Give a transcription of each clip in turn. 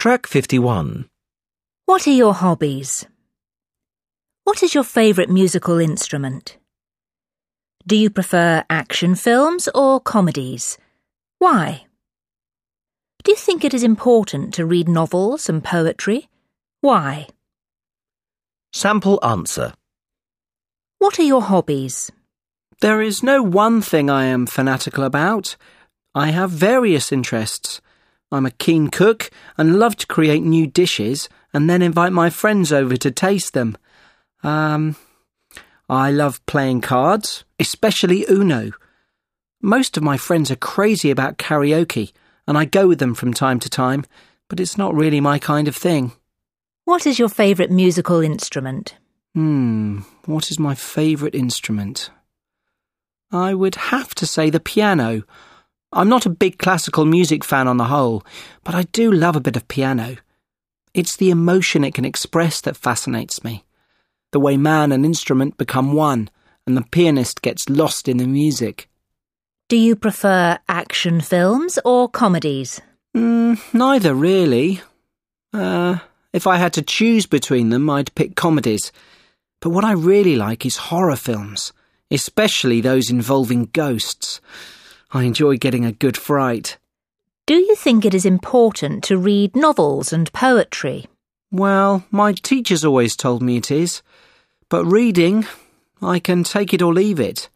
Track 51. What are your hobbies? What is your favourite musical instrument? Do you prefer action films or comedies? Why? Do you think it is important to read novels and poetry? Why? Sample answer. What are your hobbies? There is no one thing I am fanatical about. I have various interests. I'm a keen cook and love to create new dishes and then invite my friends over to taste them. Um, I love playing cards, especially Uno. Most of my friends are crazy about karaoke, and I go with them from time to time, but it's not really my kind of thing. What is your favourite musical instrument? Hmm, what is my favourite instrument? I would have to say the piano. I'm not a big classical music fan on the whole, but I do love a bit of piano. It's the emotion it can express that fascinates me. The way man and instrument become one, and the pianist gets lost in the music. Do you prefer action films or comedies? Mm, neither really. Uh, if I had to choose between them, I'd pick comedies. But what I really like is horror films, especially those involving ghosts. I enjoy getting a good fright. Do you think it is important to read novels and poetry? Well, my teachers always told me it is. But reading, I can take it or leave it.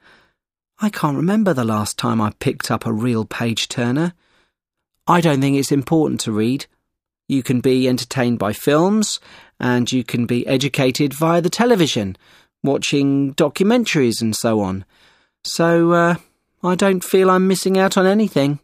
I can't remember the last time I picked up a real page turner. I don't think it's important to read. You can be entertained by films, and you can be educated via the television, watching documentaries and so on. So, uh, I don't feel I'm missing out on anything.